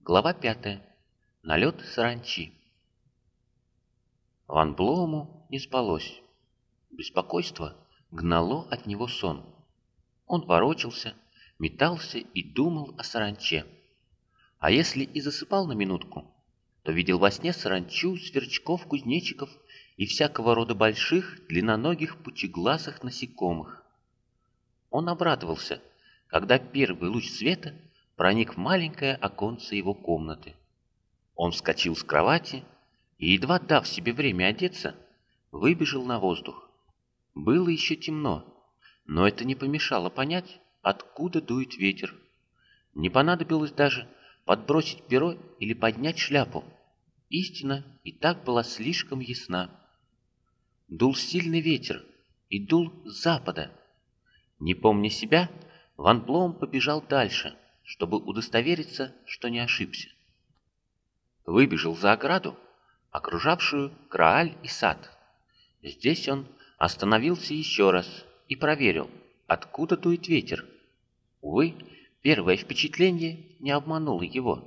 Глава пятая. Налет саранчи. Ван Блоуму не спалось. Беспокойство гнало от него сон. Он ворочался, метался и думал о саранче. А если и засыпал на минутку, то видел во сне саранчу, сверчков, кузнечиков и всякого рода больших, длинноногих, пучеглазых насекомых. Он обрадовался, когда первый луч света проник в маленькое оконце его комнаты. Он вскочил с кровати и, едва дав себе время одеться, выбежал на воздух. Было еще темно, но это не помешало понять, откуда дует ветер. Не понадобилось даже подбросить перо или поднять шляпу. Истина и так была слишком ясна. Дул сильный ветер и дул с запада. Не помня себя, Ван Блоум побежал дальше, чтобы удостовериться, что не ошибся. Выбежал за ограду, окружавшую Крааль и сад. Здесь он остановился еще раз и проверил, откуда дует ветер. Увы, первое впечатление не обмануло его.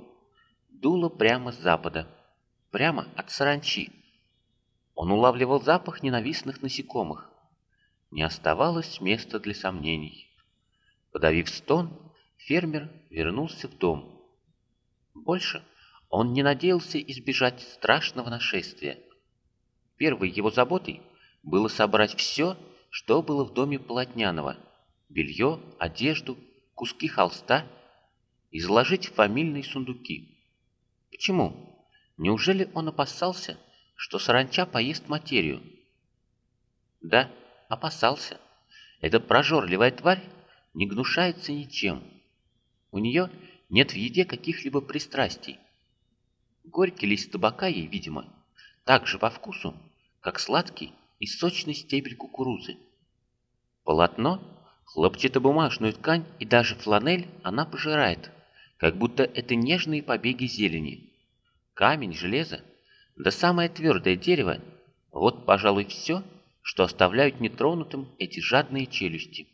Дуло прямо с запада, прямо от саранчи. Он улавливал запах ненавистных насекомых. Не оставалось места для сомнений. Подавив стон, фермер вернулся в дом. Больше он не надеялся избежать страшного нашествия. Первой его заботой было собрать все, что было в доме Полотняного – белье, одежду, куски холста – и заложить в фамильные сундуки. Почему? Неужели он опасался, что саранча поест материю? Да, опасался. Эта прожорливая тварь не гнушается ничем. У нее нет в еде каких-либо пристрастий. Горький лист табака ей, видимо, так же по вкусу, как сладкий и сочный стебель кукурузы. Полотно, хлопчатобумажную ткань и даже фланель она пожирает, как будто это нежные побеги зелени. Камень, железо, да самое твердое дерево – вот, пожалуй, все, что оставляют нетронутым эти жадные челюсти.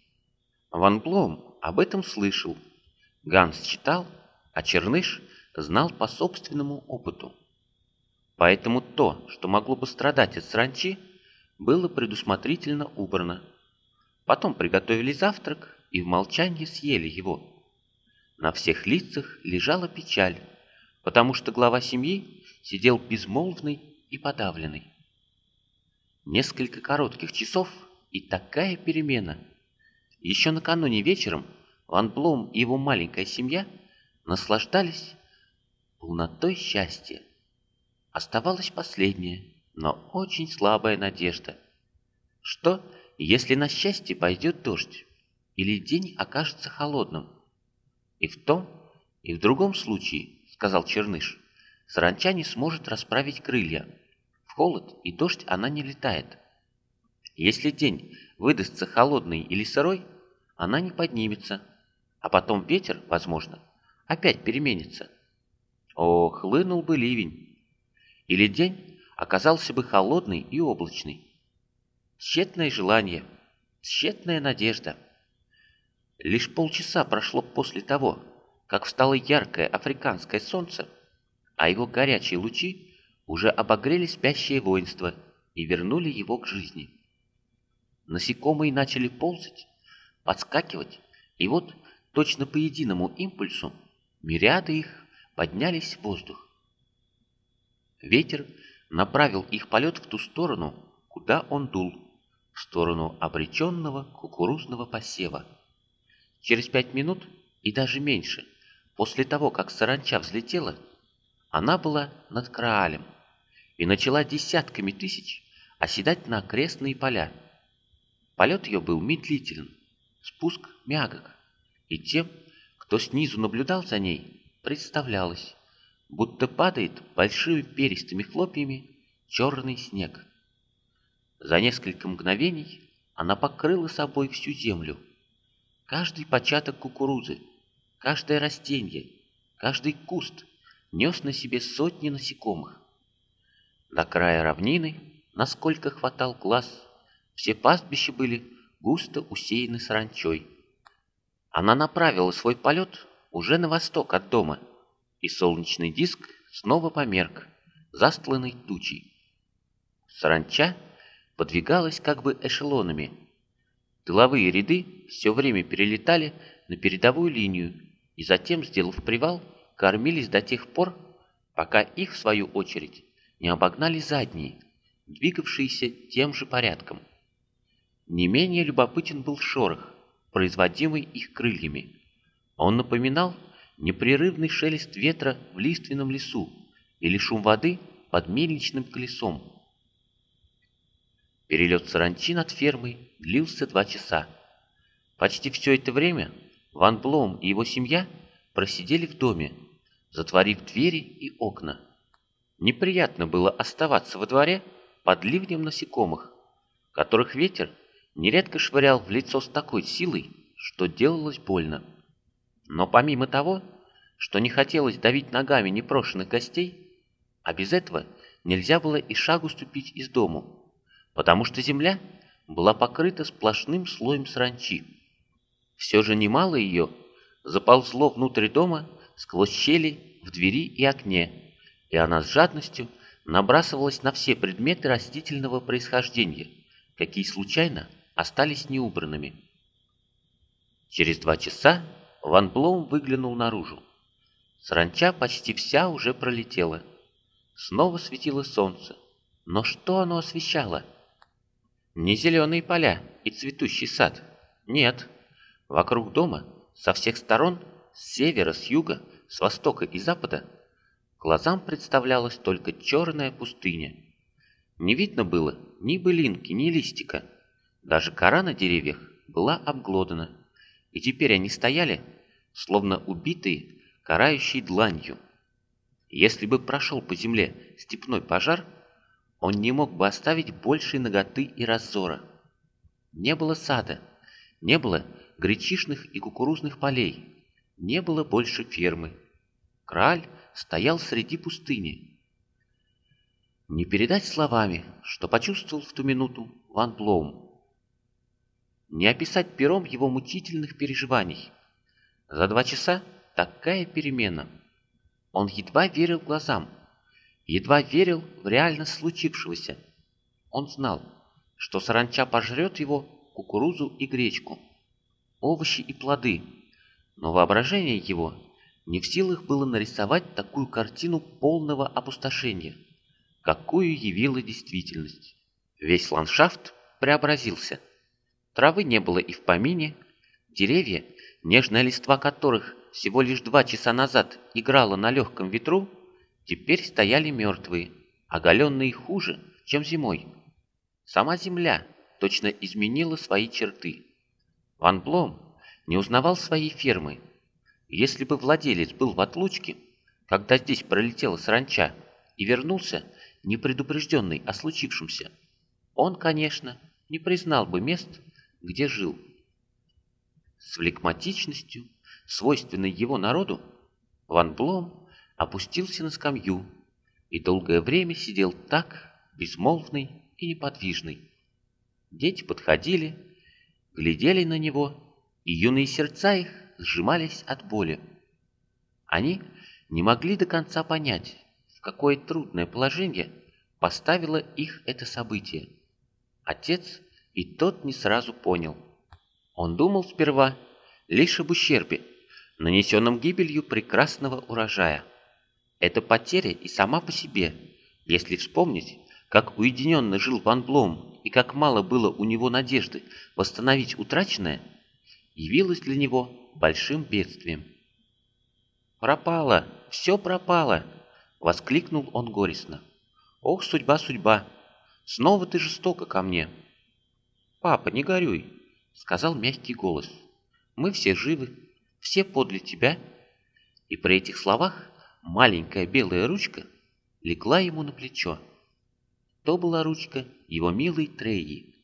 Ван Блом об этом слышал. Ганс читал, а Черныш знал по собственному опыту. Поэтому то, что могло бы страдать от сранчи, было предусмотрительно убрано. Потом приготовили завтрак и в молчании съели его. На всех лицах лежала печаль, потому что глава семьи сидел безмолвный и подавленный. Несколько коротких часов и такая перемена – еще накануне вечером Ван Блом и его маленькая семья наслаждались полнотой счастья. Оставалась последняя, но очень слабая надежда. Что, если на счастье пойдет дождь, или день окажется холодным? И в том, и в другом случае, сказал Черныш, саранча не сможет расправить крылья. В холод и дождь она не летает. Если день выдастся холодный или сырой, она не поднимется, а потом ветер, возможно, опять переменится. О, хлынул бы ливень! Или день оказался бы холодный и облачный. Тщетное желание, тщетная надежда. Лишь полчаса прошло после того, как встало яркое африканское солнце, а его горячие лучи уже обогрели спящее воинство и вернули его к жизни. Насекомые начали ползать, подскакивать, и вот, точно по единому импульсу, мириады их поднялись в воздух. Ветер направил их полет в ту сторону, куда он дул, в сторону обреченного кукурузного посева. Через пять минут и даже меньше, после того, как саранча взлетела, она была над Краалем и начала десятками тысяч оседать на окрестные поля. Полет ее был медлителен, спуск мягок, и тем, кто снизу наблюдал за ней, представлялось, будто падает большими перистыми хлопьями черный снег. За несколько мгновений она покрыла собой всю землю. Каждый початок кукурузы, каждое растение, каждый куст нес на себе сотни насекомых. До края равнины, насколько хватал глаз, все пастбища были густо усеяны саранчой. Она направила свой полет уже на восток от дома, и солнечный диск снова померк, застланный тучей. Саранча подвигалась как бы эшелонами. Тыловые ряды все время перелетали на передовую линию и затем, сделав привал, кормились до тех пор, пока их, в свою очередь, не обогнали задние, двигавшиеся тем же порядком. Не менее любопытен был шорох, производимый их крыльями. Он напоминал непрерывный шелест ветра в лиственном лесу или шум воды под мельничным колесом. Перелет саранчи над фермой длился два часа. Почти все это время Ван Блом и его семья просидели в доме, затворив двери и окна. Неприятно было оставаться во дворе под ливнем насекомых, которых ветер нередко швырял в лицо с такой силой, что делалось больно. Но помимо того, что не хотелось давить ногами непрошенных гостей, а без этого нельзя было и шагу ступить из дому, потому что земля была покрыта сплошным слоем сранчи. Все же немало ее заползло внутрь дома сквозь щели в двери и окне, и она с жадностью набрасывалась на все предметы растительного происхождения, какие случайно остались неубранными. Через два часа Ван Блоум выглянул наружу. Саранча почти вся уже пролетела. Снова светило солнце. Но что оно освещало? Не зеленые поля и цветущий сад. Нет. Вокруг дома, со всех сторон, с севера, с юга, с востока и запада, глазам представлялась только черная пустыня. Не видно было ни былинки, ни листика. Даже кора на деревьях была обглодана и теперь они стояли, словно убитые, карающие дланью. Если бы прошел по земле степной пожар, он не мог бы оставить большей ноготы и раззора. Не было сада, не было гречишных и кукурузных полей, не было больше фермы. Краль стоял среди пустыни. Не передать словами, что почувствовал в ту минуту Ван Блоум не описать пером его мучительных переживаний. За два часа такая перемена. Он едва верил глазам, едва верил в реальность случившегося. Он знал, что саранча пожрет его кукурузу и гречку, овощи и плоды, но воображение его не в силах было нарисовать такую картину полного опустошения, какую явила действительность. Весь ландшафт преобразился – Травы не было и в помине, деревья, нежная листва которых всего лишь два часа назад играла на легком ветру, теперь стояли мертвые, оголенные хуже, чем зимой. Сама земля точно изменила свои черты. Ван Блом не узнавал своей фермы. Если бы владелец был в отлучке, когда здесь пролетела саранча, и вернулся, непредупрежденный о случившемся, он, конечно, не признал бы мест, где жил. С флегматичностью, свойственной его народу, Ван Блом опустился на скамью и долгое время сидел так, безмолвный и неподвижный. Дети подходили, глядели на него, и юные сердца их сжимались от боли. Они не могли до конца понять, в какое трудное положение поставило их это событие. Отец и тот не сразу понял. Он думал сперва лишь об ущербе, нанесенном гибелью прекрасного урожая. Эта потеря и сама по себе, если вспомнить, как уединенно жил Ван Блом и как мало было у него надежды восстановить утраченное, явилась для него большим бедствием. «Пропало! Все пропало!» — воскликнул он горестно. «Ох, судьба, судьба! Снова ты жестоко ко мне!» «Папа, не горюй», — сказал мягкий голос. «Мы все живы, все подле тебя». И при этих словах маленькая белая ручка легла ему на плечо. То была ручка его милой Треи.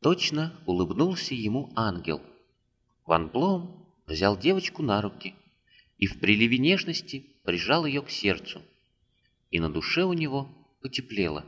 Точно улыбнулся ему ангел. Ван Блом взял девочку на руки и в приливе нежности прижал ее к сердцу. И на душе у него потеплело.